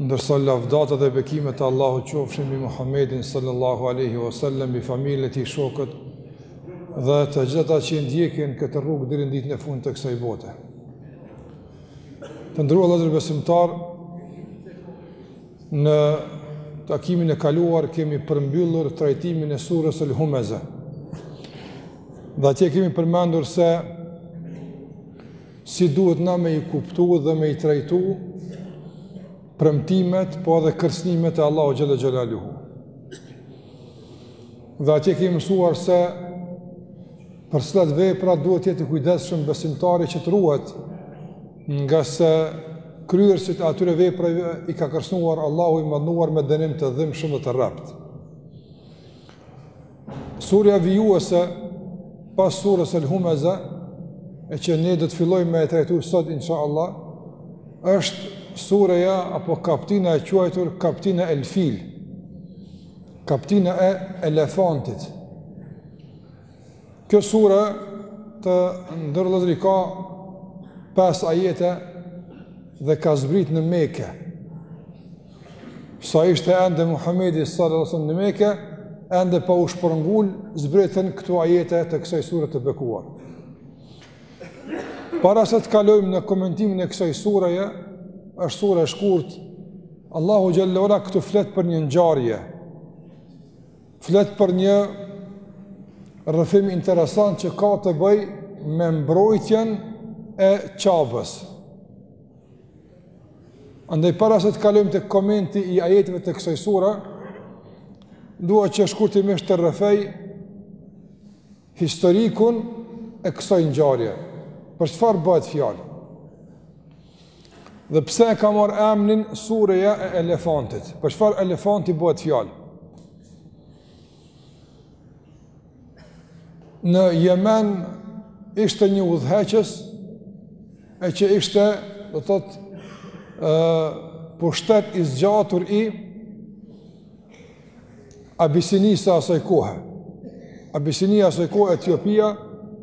Ndërsa lavdatat dhe bekimet e Allahut qofshin mbi Muhammedin sallallahu alaihi wasallam, mbi familjen e tij, shokët dhe të gjithë ata që ndjekin këtë rrugë deri në ditën e fundit të kësaj bote. Të nderuar vëllezër besimtarë në takimin e kaluar kemi përmbyllur trajtimin e surës Al-Humaza. Dhe atje kemi përmendur se si duhet na me i kuptu dhe me i trajtu premtimet po edhe kërcënimet e Allahu xhalla xhalaluhu. Dhe atje kemi mësuar se për cilat vepra duhet të jetë i kujdesshëm besimtari që të ruhet ngase kryerësit e atyre veprave i ka kërcënuar Allahu i madhnuar me dënim të dhimbshëm dhe të rreptë. Surja vijuese pas surës El Humeza, e që ne do të fillojmë me e trajtu sot, insha Allah, është surja apo kaptina e quajtur kaptina El Fil, kaptina e elefantit. Kjo sure të nderuar vëllezër i ka 5 ajete dhe ka zbrit në Mekë. Sa ishte ende Muhammedi s.a.s. në Mekë, ende pa u shpërngull, zbritën këto ajete të kësaj sure të bekuar. Para se të kalojmë në komentimin e kësaj sureje, është sure e shkurt, Allahu xhalla xhalaluhu këtu flet për një ngjarje, Flet për një rrëfim interesant që ka të bëjë me mbrojtjen e Qabes. Andaj para se të kalojmë te komenti i ajeteve të kësaj sure, dua që shkurtimisht të rrëfej Historikun e kësaj ngjarje. Për çfarë bëhet fjalë? Dhe pse e ka marrë emrin Sureja e Elefantit? Për çfarë elefanti bëhet fjalë? Në Jemen ishte një udhëheqës e që ishte, do thotë, ë pushtet i zgjatur i Abisinisë së asaj kohe. Abisinia e asaj kohe, Etiopia,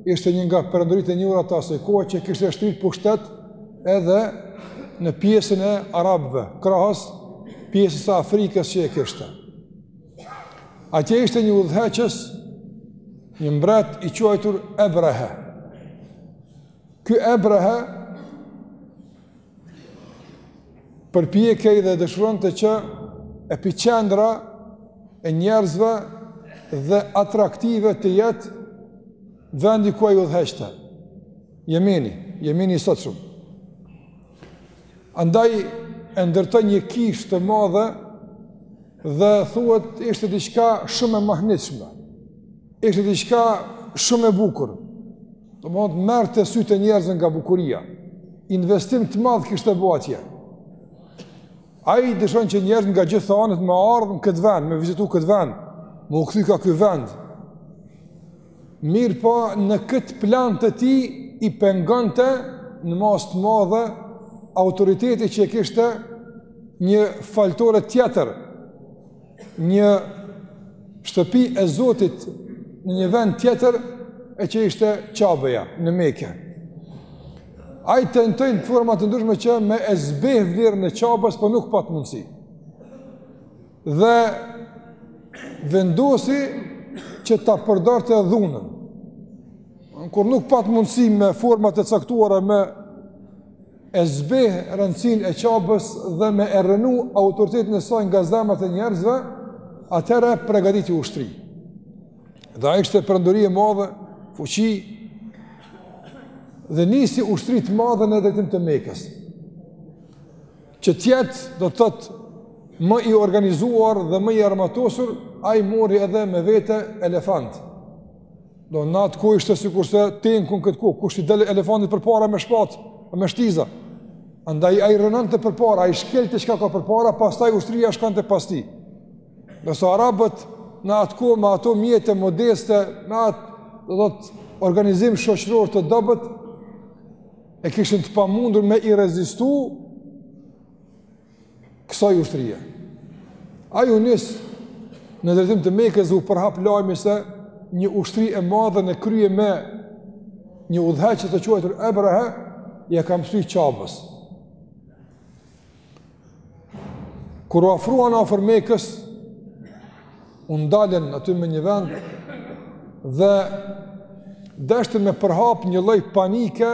ishte një nga perandoritë e njohura të asaj kohe që kishte shtri pushtet edhe në pjesën e arabëve, krahas pjesës së Afrikës që e kishte. Atje ishte një udhëheqës, një mbret i quajtur Ebrehe. Ky Ebrehe, përpjekej dhe dëshironte që epiqendra e njerëzve dhe atraktive të jetë vendi ku ai udhëheqte. Jemeni, Jemeni i sotshëm. Andaj e ndërtoi një kishë të madhe dhe thuhet ishte diçka shumë e mahnitshme. Ishte diçka shumë e bukur, domethënë merrte sytë e njerëzve nga bukuria, investim të madh kishte bo atje. Ai dëshiron që njerëz nga gjithë anët me ardh në këtë vend, me vizitu këtë vend, me u kthy ka ky vend. Mirëpo, në këtë plan të tij i pengonte në masë të madhe autoriteti që e kishte një faltore tjetër, një shtëpi e Zotit në një vend tjetër e që ishte Qabeja në Mekë. Ai tentoi në forma të ndryshme që me e zbeh vlerën e Qabes, por nuk pat mundësi. Dhe vendosi që ta përdorte dhunën. Kur nuk pat mundësi me forma të caktuara me e zbeh rëndësinë e Qabes dhe me e rrënu autoritetin e saj nga zemrat e njerëzve, atëherë pregaditi ushtri. Dhe ai ishte perandori e madhe, fuqi, dhe nisi ushtri të madhe në drejtim të Mekës. Që të jetë do të thotë më i organizuar dhe më i armatosur, ai mori edhe me vete elefant. Do në atë kohë ishte sikurse tenku në këtë kohë, kush i del elefantit përpara me shpatë, me shtiza. Andaj ai rrënonte përpara, ai shkelte çka ka përpara, pastaj ushtria shkonte pas tij. Ndërsa arabët në atë kohë me ato mjete modeste, me atë do thot organizim shoqëror të dobët e kishin të pamundur me i rezistu kësaj ushtrie. Ai u nis në drejtim të Mekës dhe u përhap lajmi se një ushtri e madhe në krye me një udhëheqës të quajtur Ebrehe ia ka msy Qabes. Kur u afruan afër Mekës, u ndalën aty në një vend dhe deshti me përhap një lloj panike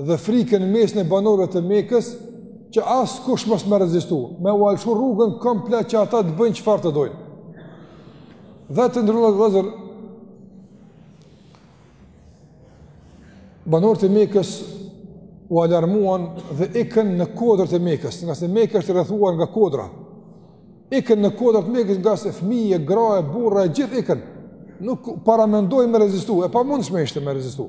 dhe frike në mesin e banorëve të Mekës që askush mos me rezistu me ua lëshu rrugën komplet që ata të bëjnë çfarë të dojnë dhe të ndrëllë dhe zërë banorët e Mekës u alarmuan dhe ikën në kodrat e Mekës, ngase Meka është e rrethuar nga kodra. Ikën në kodrat e Mekës ngase fëmijë, gra, burra, gjithë ikën. Nuk paramendoi me rezistu, e pamundshme ishte me rezistu.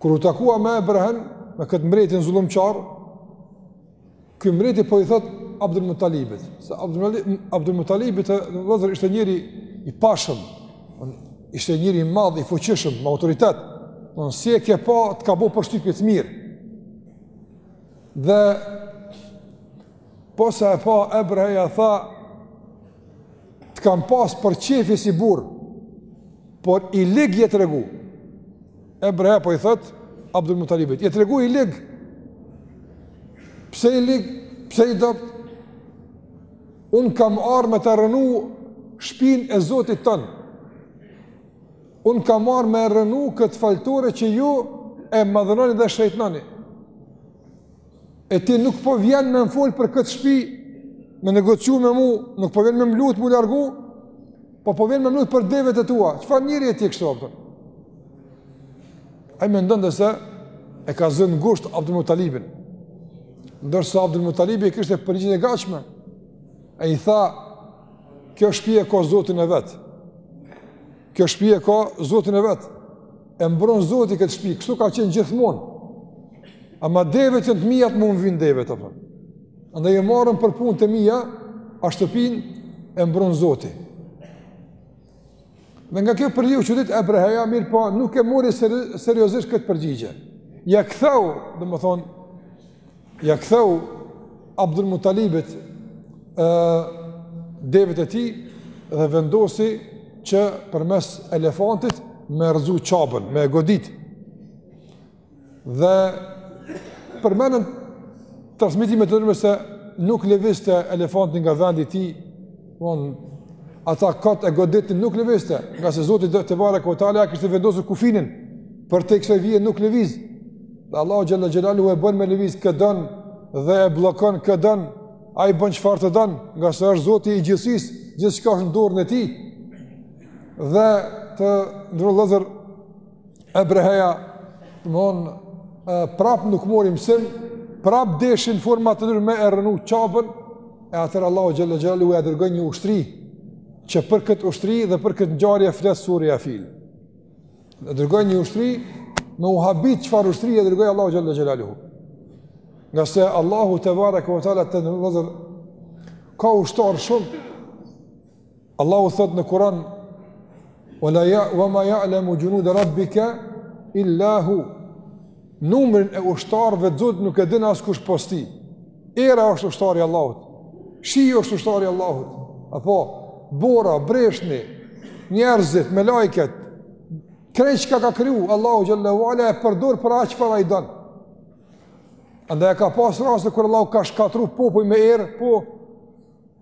Kur u takua me Ebrehen, me këtë mbretin zullumqar, ky mbreti po i thot Abdul Mutalibit, se Abdul Mutalibi vllezër ishte njëri i pashëm, ishte njëri i madh, i fuqishëm, me autoritet, në si e ke pa, të ka bo përshtypje të mirë. Dhe, posa e pa, Ebreheja tha, të kam pas për qefi si burrë, por i lig je tregu, Ebrehe po i thot Abdul Mutalibit, "Je tregu i lig." Pse i lig? Pse i dobt? Un kam ardhur me ta rrënu shpinë e Zotit ton. Un kam ardhur me e rrënu këtë faltore që ju e madhënoni dhe shejtnoni. E ti nuk po vjen me më folë për këtë shpi, me negociu me mu, nuk po vjen me më lutë, mu largu, po po vjen me më lutë për devet e tua, çfarë njëri je ti kështu, apëtër? Ai mendonte se e ka zënë ngusht Abdul Mutalibin, ndërsa Abdul Mutalibi e kishte përgjigjen e gatshme, e i tha, kjo shpi e ka zotin e vet, kjo shpi e ka zotin e vet, E mbron Zoti këtë shtëpi, kështu ka qenë gjithmonë. Ama devet janë të mijat, mu m'vijn devet apo. Andaj e marrën për punët e mia, a shtëpin e mbron Zoti. Dhe nga kjo përgjigje u çudit Ebreheja, mirëpo, nuk e mori seriozisht këtë përgjigje. Ja ktheu, domethonë, Ja ktheu Abdul Mutalibit devet e tij dhe vendosi që përmes elefantit me rrëzu qabën, me godit. Dhe përmenden transmetime të ndryshme se nuk lëvizte elefanti nga vendi i tij Von ata kot e goditnin nuk lëvizte, ngase Zoti tebareke ve teala kishte vendosur kufinin për të kësaj vije nuk lëviz. Dhe Allahu xhalla xhelalu e bën me lëviz kë don dhe e bllokon kë don, ai bën çfarë të don, ngase është Zoti i gjithësisë, gjithçka është në dorën e tij. Dhe të nderum vllezër Ebreheja, domethonë, prap nuk mori mësim, prap deshi n'forma tjetër me e rrënu qabën, e atëher Allahu xhelle xhelaluhu e dërgoi një ushtri, që për këtë ushtri dhe për këtë ngjarje flet surja Fil. E dërgoi një ushtri, me u habit çfarë ushtrie dërgoi Allahu xhelle xhelaluhu. Ngase Allahu tebareke ve teala të nderum vllezër, ka ushtarë shumë, Allahu thot në Kur'an: "Wa ma ya'lamu junuda rabbika illa hu." Numrin e ushtarëve të Zotit nuk e din askush pos tij. Era është ushtari i Allahut. Shiu është ushtari i Allahut. Apo bora, breshni, njerëzit, melaiket, krejt çka ka kriju, Allahu Xhel-le ue Ala e përdor për atë çfarë ai don. Andaj ka pasë raste kur Allahu ka shkatrru popuj me erë, po,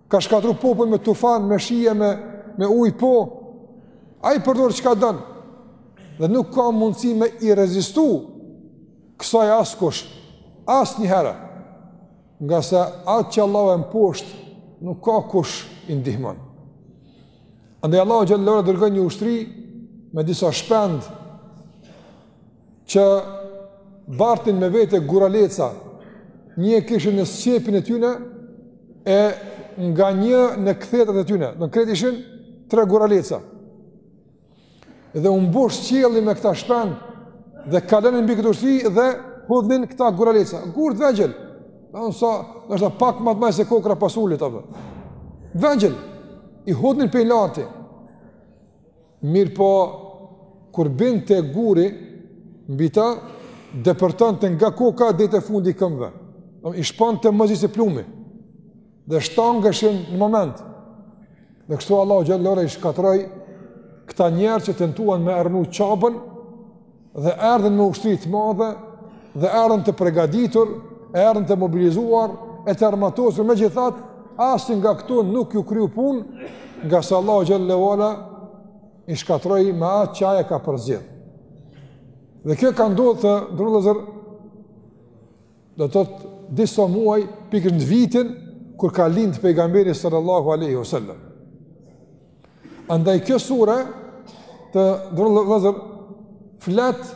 Ka shkatrru popuj me tufan, me shi, me, me uj, po. Ai përdor çka don. Dhe nuk ka mundësi me i rezistu kësaj askush, asnjëherë. Ngase atë që Allahu e mposht, nuk ka kush i ndihmon. Andaj Allahu Xhel-le ue Ala dërgon një ushtri me disa shpend që bartin me vete guraleca, një e kishin në sqepin e tyne, e nga një në kthetrat e tyne, domethënë krejt ishin tre guraleca. Dhe u mbush qielli me këta shpend, dhe kalonin mbi këtë ushtri, dhe hudhnin këta guraleca. Gurë të vegjël, sa, është pak ma të mëdhaj se kokrra pasulit, të vegjël, i hudhnin prej larti. Mirëpo, kur binte guri, mbi ta, depërtonte nga koka deri te fundi i këmbëve. Do i shponte ma zi se plumi. Dhe shtangeshin në moment. Dhe kështu Allahu Xhel-le ue Ala i shkatrroi këta njerëz që tentuan me e rrënu Qaben Dhe erdhën me ushtri të madhe, dhe erdhën të pregaditur, erdhën të mobilizuar, e të armatosur, megjithatë, asnjë nga këto nuk ju kryu pun, ngase Allahu Xhel-le ue Ala, i shkatrroi me atë që ai e ka përzgjedh. Dhe kjo ka ndodhë, të nderuar vëllezër, do të thotë disa muaj pikërisht në vitin kur ka lind pejgamberi sallallahu alaihi wasallam. Andaj kjo sure të nderuar vëllezër flet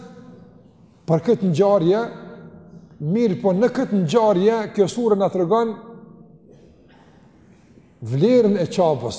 për këtë ngjarje, mirëpo në këtë ngjarje kjo sure na tregon vlerën e Qabes,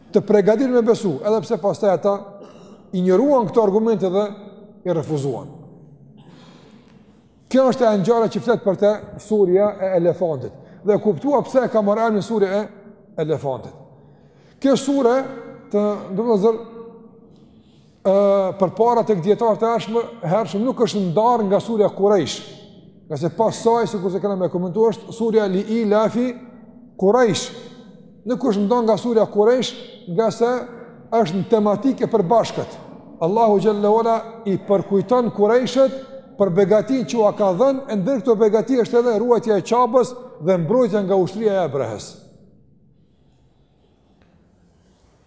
të pregaditur me besu, edhe pse pastaj ata i injoruan këto argumente dhe i refuzuan. Kjo është ngjarja që flet për të surja e elefantit. Dhe e kuptuam pse e ka marrë emrin surja e elefantit. Kjo sure të nderuar vëllezër Ë përpara tek dijetarët e hershëm nuk është ndar nga surja Quraysh. Ngase pas saj sikurse kemi komentuar është surja Li Ilafi Quraysh. Nuk është ndar nga surja Quraysh, ngase është në tematikë të përbashkët. Allahu xhelle ue ala i përkujton Qurayshët për begatinë që ua ka dhënë, e ndër këto begati është edhe ruajtja e Qabës dhe mbrojtja nga ushtria e Ebrehes.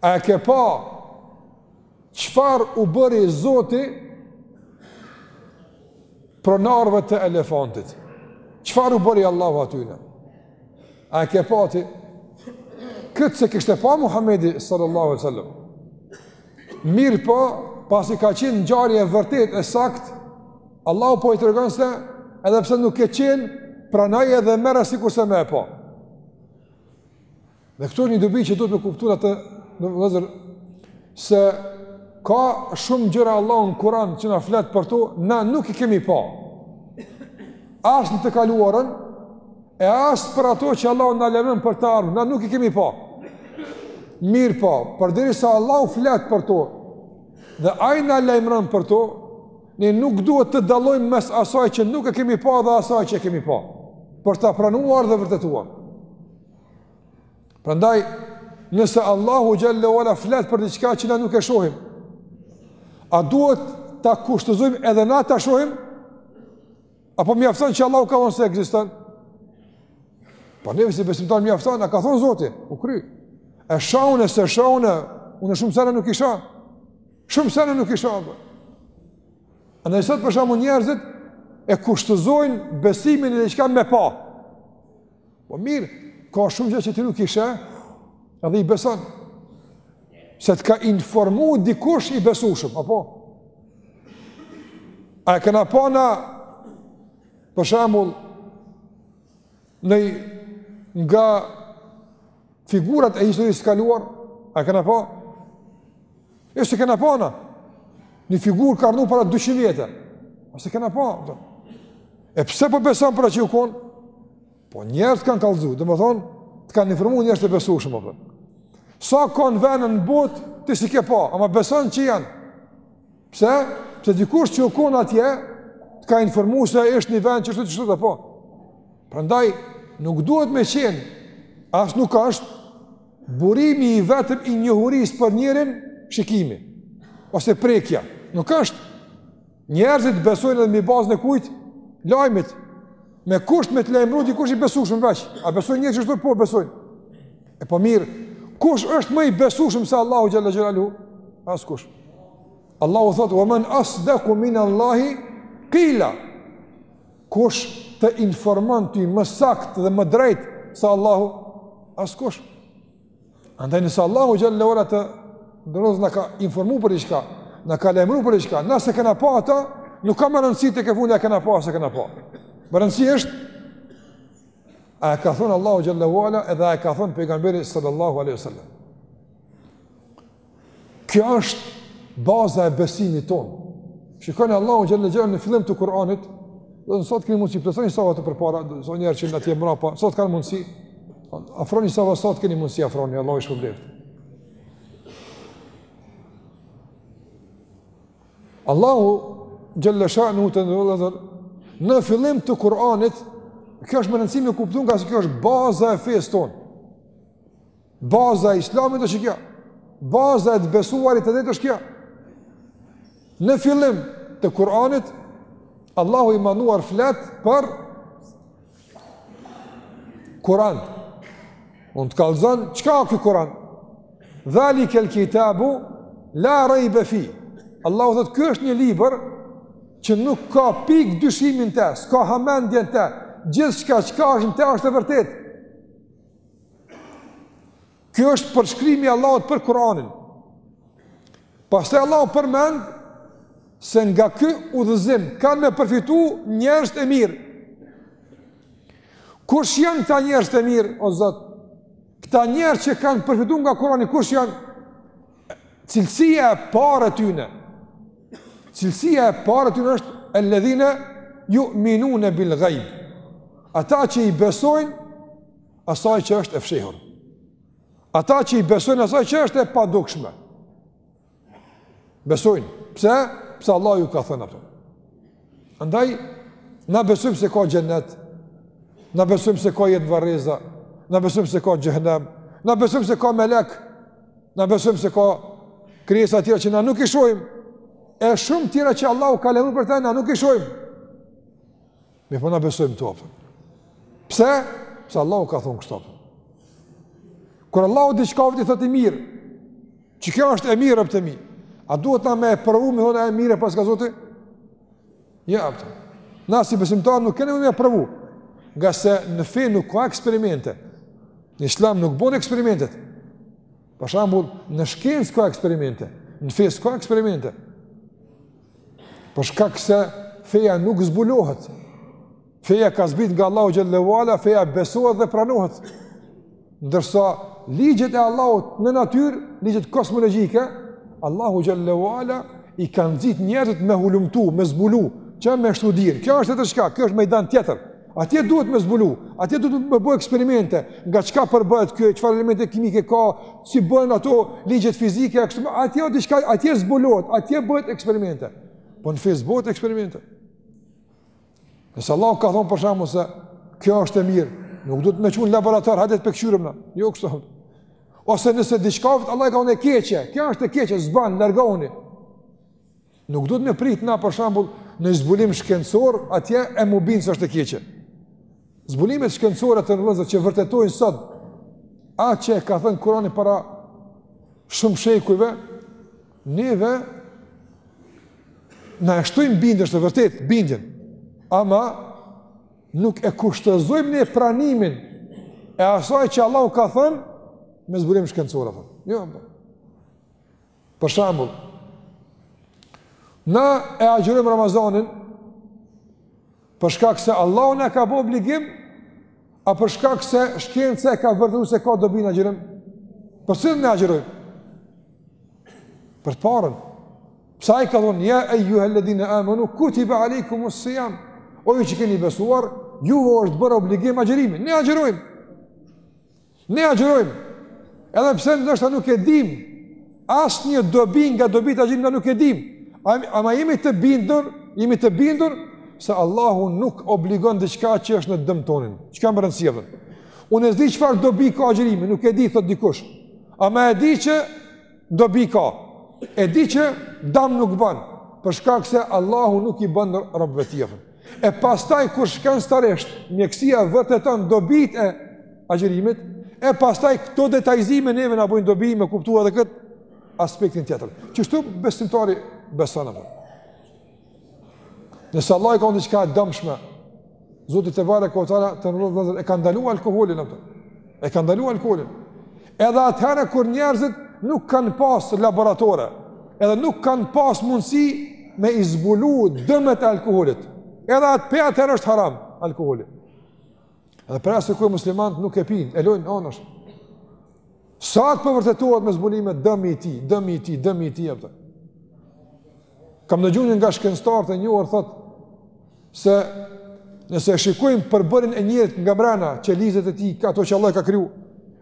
A e ke pa çfarë u bëri zoti pronarve të elefantit? Çfarë u bëri Allahu atyne? A e ke pa ti? Këtë s'e kishte pa Muhammedi sallallahu alejhi ue sallam. Mirëpo, pasi ka qenë ngjarje e vërtetë e saktë, Allahu po i tregon se edhe pse nuk ke qenë, pranaj edhe merre sikurse me e pa. Dhe këtu është një dobi që duhet me kuptu atë vëllezër se ka shumë gjëra Allahu në Kur'an që na flet për to, na nuk i kemi pa. As në të kaluarën e as për ato që Allahu na lajmëron për të ardhmen, na nuk i kemi pa. Mirëpo, përderisa Allahu flet për to dhe ai na lajmëron për to, ne nuk duhet të dallojmë mes asaj që nuk e kemi pa dhe asaj që e kemi pa. Për ta pranuar dhe vërtetuar. Prandaj, nëse Allahu xhelle ue ala flet për diçka që na nuk e shohim, a duhet ta kushtëzojmë edhe na ta shohim? Apo mjafton që Allahu ka thonë se ekziston? Pa po neve si besimtarë mjafton, a ka thonë Zoti, u kry. E shoh unë, s'e shoh unë, unë shumë sene nuk i shoh. Shumë sene nuk i shoh. Bë. Andaj sot për shembull njerëzit e kushtëzojnë besimin e diçka me pa. Po mirë, ka shumë gjëra që ti nuk i sheh, edhe i beson. Se të ka informu dikush i besushëm, apo? A e kena pa na, për shembull, nëj nga figurat e historisë së kaluar, a e këna pa? Jo s'e kena pa na. Një figurë ka rrnu para 200 vjete. Po s'e kena pa. Do. E pse po beson për atë që u kon? Po njerëz të kanë kallzu, domethënë të kanë informuar njerëz të besueshëm apo. Sa ka vene në botë ti s'i ke pa, ama beson që janë. Pse? Pse dikush që u kon atje, të ka informuar se është një vend që është kështu apo. Prandaj nuk duhet me qenë, as nuk është Burimi i vetëm i njohurisë për njeriun, shikimi, ose prekja, nuk është njerëzit besojnë edhe mi bazën e kujt, lajmit, me kusht me të lajmëru dikush i besueshëm veç, a besojnë njerëzit kështu, po besojnë, e po mirë, kush është më i besueshëm se Allahu xhel-le xhelaluhu, askush, Allahu thotë, wa men asdeku minallahi, kila, Kush të informon ty më sakt dhe më drejt se Allahu? Askush. Andaj nëse Allahu xhel-le ue ala, të nderuar, na ka informu për diçka, na ka lajmëruar për diçka, na s'e kena pa ata, nuk ka më rëndësi te e fundit a e kena pa a s'e kena pa. Me rëndësi është a e ka thënë Allahu xhel-le ue ala edhe a e ka thënë pejgamberi sallallahu alaihi wasallam. Kjo është baza e besimit ton. Shikoni Allahu xhel-le xhelaluhu në fillim të Kur'anit, do të thotë kemi mundësi të afroheni sa më përpara, do njerëz që kanë ndejt mbrapa, s'po kanë mundësi. Afrohuni sa të keni mundësi afrohuni, Allahu ju shpërbleftë. Allahu xhel-le shanuhu, të nderuar, në fillim të Kur'anit, kjo është me rëndësi me kuptu ngase kjo është baza e fesë tonë. Baza e islamit është kjo. Baza e të besuarit të drejtë është kjo. Në fillim të Kur'anit Allahu i madhëruar flet për Kur'an. Edhe të kallëzon, çka o ky Kur'an? Dhalikel kitabu, la rejbe fih. Allahu thotë, ky është një libër, që nuk ka pik dyshimi n'te, s'ka hamendje n'te, gjithçka çka është në te është e vërtet. Ky është përshkrimi i Allahut për Kur'anin. Pastaj Allahu përmend se nga ky udhëzim kanë me përfitu njerëzit e mirë. Kush janë këta njerëzit e mirë, o Zot? Këta njerëz që kanë përfitu nga Kur'ani, kush janë? Cilësia e parë e tyne. Cilësia e parë e tyne është el-ledhine ju'minune bil gajb ata që i besojnë asaj që është e fshehur. Ata që i besojnë asaj që është e padukshme. Besojnë. Pse? Pse Allahu ju ka thënë ato. Andaj, na besojmë se ka xhennet, na besojmë se ka jetë varreza, na besojmë se ka xhehnem, na besojmë se ka melek, na besojmë se ka krijesa tjera që na nuk i shojmë, e shumë tjera që Allahu ka lajmëru për te, na nuk i shojmë. Ne po na besojmë tu a po. Pse? Pse Allahu ka thonë kështu a po. Kur Allahu diçka i thotë e mirë, që kjo është e mirë a po,, a duhet na me e provu me thonë e mirë e paska Zoti? Jo a po. Na si besimtarë nuk kemi me e provu, ngase në fe nuk ka eksperimente. Në islam nuk bohen eksperimentet. Për shembull, në shkencë ka eksperimente, në fe s'ka eksperimente. Për shkak se feja nuk zbulohet. Feja ka zbrit nga Allahu xhel-le ue ala, feja besohet dhe pranohet. Ndërsa ligjet e Allahut në natyrë, ligjet kosmologjike, Allahu xhel-le ue ala i ka nxit njerëzit me hulumtu, me zbulu, që me studiu. Kjo është tjetër çka, kjo është mejdan tjetër. Atje duhet me zbulu, atje duhet me bo eksperimente, nga çka përbëhet kjo, çfarë elemente kimike ka, si bëhen ato ligjet fizike, kështu, atje, atje, diçka, atje zbulohet, atje bëhet eksperimente. Po në fe s'bëhet eksperimente. Nëse Allahu ka thonë për shembull se kjo është e mirë, nuk duhet me çu n'laborator, hajt ta këqyrim ne, jo kështu. Ose nëse diçka Allahu ka thonë e keqe, kjo është e keqe, s'ban, largoni. Nuk duhet me prit na për shembull një zbulim shkencor, atje m'u bind se është e keqe. Zbulimet shkencore të njerëzve që vërtetojnë sot atë që ka thënë Kurani para shumë shekujve, neve na e shtojnë bindjen, është vërtet bindjen. Ama nuk e kushtëzojmë ne pranimin e asaj që Allahu ka thënë me zbulim shkencor apo. Jo. Për shembull, na e agjërojmë Ramazanin për shkak se Allahu na ka bërë obligim a për shkak se shkenca e ka vërtetuar se ka dobi në agjërim? Për cilën na agjërojmë? Për të parën. Pse ai ka thonë, ja ejjuhel-ledhine amenu, kutibe alejkumus-sijam. O ju që keni besuar, ju është bërë obligim agjërimi, ne agjërojmë. Ne agjërojmë, edhe pse ndoshta nuk e dimë, asnjë dobi nga dobitë e agjërimit nuk e dimë, ama jemi të bindur, jemi të bindur, se Allahu nuk obligon diçka që është në dëm tonin, çka me rëndësi edhe. Unë s'e di çfarë dobi ka agjërimi, nuk e di, thotë dikush, ama e di që Dobi ka. E di që dam nuk ban, për shkak se Allahu nuk i bën robëve të tij. E pastaj kur shkencërisht, mjekësia vërteton dobitë e agjërimit, e pastaj këto detajizime neve na bëjnë dobi me kuptuar edhe këtë aspektin tjetër. Kështu besimtari beson atë? Nëse Allahi ka një diçka e dëmshme, Zoti tebareke ve teala të nërëzë dhe zërë, e ka ndalu alkoholin, apo, e ka ndalu alkoholin. Edhe atëherë kur njerëzit nuk kanë pas laboratore, edhe nuk kanë pas mundësi me i zbulu dëmet e alkoholit, edhe atë pe atëherë është haram alkoholi. Dhe prej asaj kohe muslimanët nuk e pinë, e lojnë anash. Sot po vërtetohet me zbulime, dëmi i tij, dëmi i tij, dëmi i tij, apo. Kam dëgju një nga shkencëtarët e njohur, thotë se nëse e shikojmë përbërjen e njerit nga mrena, qelizat e tij, ato që Allahu i ka kriju,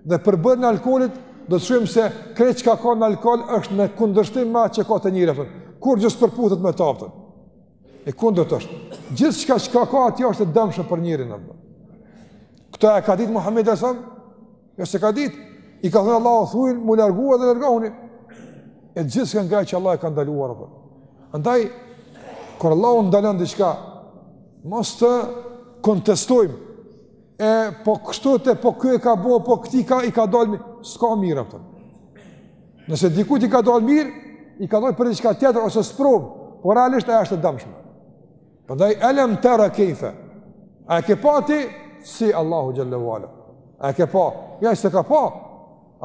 dhe përbërjen e alkoholit, do të shohim se krejt çka ka në alkohol, është në kundërshtim me atë çka ka te njeri, kurgjo s'përputhet me të, apo. E kundërt është. Gjithçka çka ka atje është e dëmshme për njerin. Këtë e ka ditë Muhammedi alejhi selam? Jo, s'e ka ditë. I ka thënë Allahu thuju me u largu, edhe largohuni. E gjithçka që Allahu e ka ndaluar. Apo. Andaj, kur Allahu ndalon diçka, mos të kontestojmë. E po kështu, e po ky e ka bo, po këtij i ka dal mirë. S'ka mirë, apo. Nëse dikujt i ka dalë mirë, i ka dalë për diçka tjetër ose sprovë, por realisht ajo është e dëmshme. Prandaj, elem tera kejfe, a ke pa ti, si Allahu xhel-le ve ala, a ke pa, ai s'e ka pa,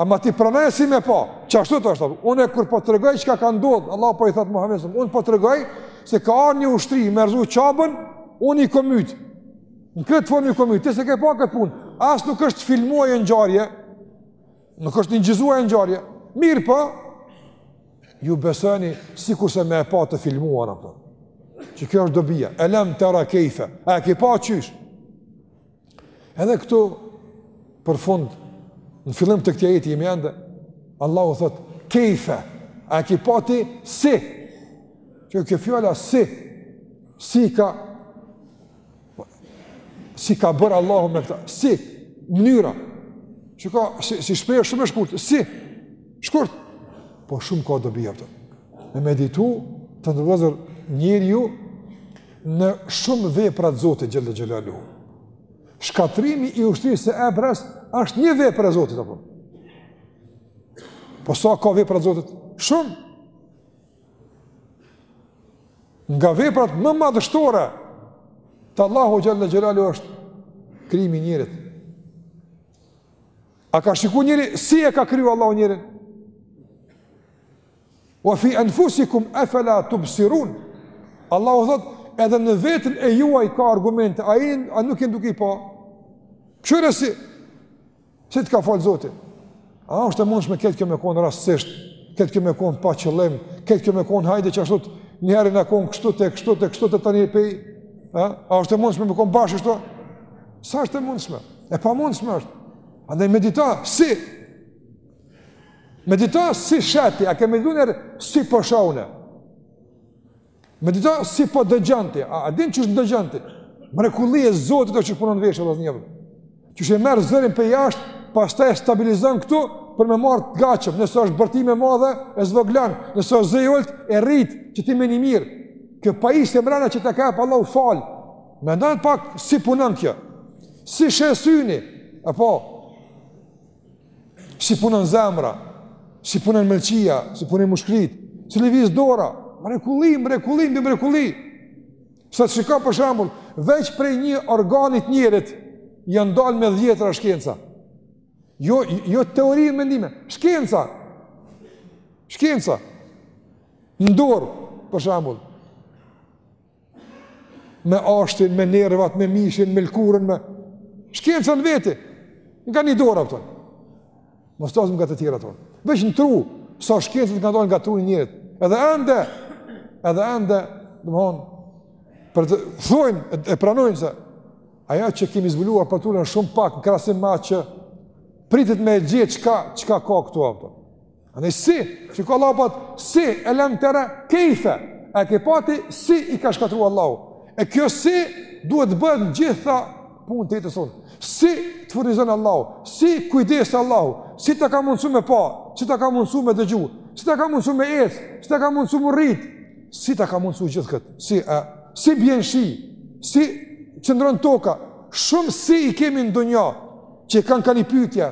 ama ti pranoje si me pa, që ashtu është, unë kur po të tregoj çka ka ndodhë, Allahu po i thotë Muhammedit alejhi selam, unë po të tregoj, se ka ardh një ushtri, me rrëzu Qaben, unë i kom myt, në këtë formë i kom myt, ti s'e ke pa këtë punë, as nuk është filmu ajo ngjarje, Nuk është incizu ajo ngjarje, mirëpo ju besoni sikurse me e pa të filmuar, apo. Qe kjo është dobia, elem tera kejfe, a ke pa qysh. Edhe këtu, për fund, në fillim të këtij ajeti jemi ende, Allahu thotë, kejfe, a ke pa ti si, qe kjo fjala si, si ka Si ka bërë Allahu me këta? Si? Mënyra. Çka, si, si shprehje shumë e shkurtë. Si? Shkurtë. Po shumë ka dobi apo. Me meditu, të ndërgozër njeriu, në shumë vepra të Zotit xhel-le xhelaluhu. Shkatrrimi i ushtrisë së Ebrehes, është një vepër e Zotit. Apo. Po sa ka vepra të Zotit? Shumë. Nga veprat më madhështore të Allahut xhel-le xhelaluhu është krijimi i njerit. A ka shiku njeri, si e ka kriju Allahu njerin? Wa fi anfusikum afala tubsirun. Allahu thotë, edhe në veten e juaj ka argumente, a, i, a nuk jeni duke i pa? Kqyre si? Si të ka falë Zoti? A është e mundshme këtë kjo me konë rastësisht, këtë kjo me konë pa qëllim, këtë kjo me konë hajde ç'ashtu njëherë na konë kështu, e kështu, e kështu tani pe? A, a është e mundshme me konë bash kështu? Sa është e mundshme? E pamundshme është. Andaj medito, si? Medito si sheh ti, a ke meditu njëherë si po shoh une? Medito si po dëgjon ti, a, a din qysh dëgjon ti? Mrekulli e Zotit qysh punon veshi i njerit. Qysh e merr zërin prej jashtë, pastaj e stabilizon këtu për me marr të gatshëm, nëse është bërtim e madhe, e zvoglon, nëse është zë i ult, e rrit që ti me ni mirë. Kjo pajisje mbrena që ta ka pa Allahu fal. Mendo pak si punon kjo. Si sheh syni, apo si punon zemra, si punon mëlçia, si punon mushkritë, si lëviz dora, mrekulli, mrekulli, mbi mrekulli. Sa të shikon për shembull, veç prej një organi të njerit, janë dalë me dhjetëra shkenca. Jo, jo teori e mendime, shkenca. Shkenca. N'dorë, për shembull. me ashtin, me nervat, me mishin, me lkurën, me... Shkenca n'veti, nga një dorë, apo. Mos ta zëmë nga të tjera, apo. Veç në tru, sa shkenca kanë dalë nga truni i njerit. Edhe ende, edhe ende, domethonë, po thojnë, e pranojnë se, ajo që kemi zbuluar për trunin shumë pak, në krahasim me atë që pritet me gjetë çka, çka ka këtu, apo. Ani si, çka lë pas si, e lem tere kejfe, a ke pa ti, si, i ka shkatru Allahu. E kjo si, duhet të bëhet në gjitha punët e jetës sonë. Si, të furnizon Allahu, si, kujdeset Allahu, si të ka mundësu me pa, si të ka mundësu me dëgju, si të ka mundësu me ecë, si të ka mundësu m'u rritë, si të ka mundësu gjithë këtë, si, e, si bjen shiu, si, qëndron toka, shumë si i kemi në dunja, që kanë ka një pytje,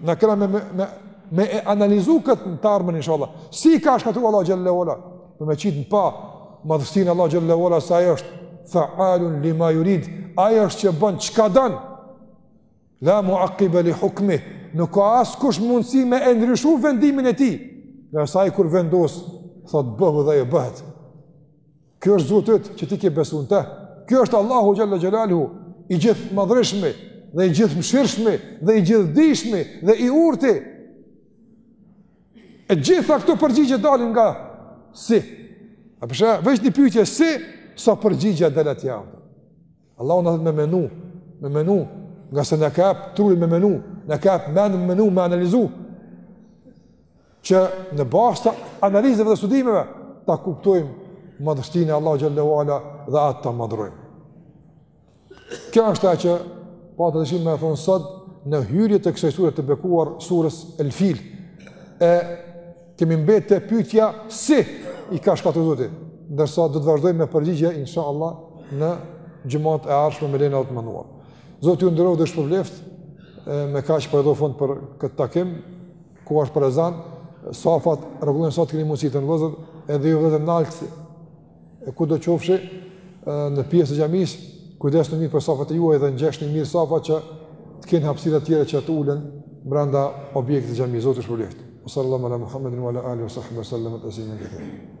Na kena me, me, me, me e analizu këtë ndarmen, insha Allah. Si ka shkatrru Allahu xhel-le ue ala? Me me qitë në pah madhështinë e Allahut xhel-le ue ala, se ai është faalun li ma jurid, ai është që bën çka don, la muakibe li hukmi, nuk ka askush mundësi me e ndryshu vendimin e tij, ngase ai kur vendos, thotë bëhu dhe ajo bëhet. Ky është Zoti yt që ti ke besu n'te. Ky është Allahu xhel-le xhelaluhu, i gjithëmadhërishmi dhe i gjithëmëshirshmi dhe i gjithëdijshmi dhe i urti. E gjitha këto përgjigje dalin nga si. A po sheh, veç një pytje si, sa përgjigje dalë atje Allahu na thot me menu, me menu, nga se na kap truri me menu, na kap mend me menu, me analizu. Që në bazë të analizave dhe studimeve ta kuptojmë madhështinë e Allahu xhelle ue ala dhe atë ta madhrojmë. Kjo është ajo që patëm dëshirë me thon sot në hyrje të kësaj sure të bekuar surës El Fil. E kemi mbetë te pyetja si i ka shkatërru Zoti, ndërsa do të vazhdojmë me përgjigje inshallah në xhumat e ardhshme me lejen e të Madhit. Zoti ju nderoft dhe shpërbleft me kaq po i japim fund për këtë takim koha është për ezan, safat rregulloni sa të keni mundësi të vendosen edhe ju vëllezën nalt E kudo qofshi në pjesë të xhamisë, kujdesni mirë për safat e juaj dhe ngjeshni mirë safat që të kenë hapësirë të tjerët që të ulen brenda objektit të xhamisë. Zoti ju shpërbleft. Sallallahu ala Muhammedin wa ala alihi wa sahbihi sallam tasliman kathira.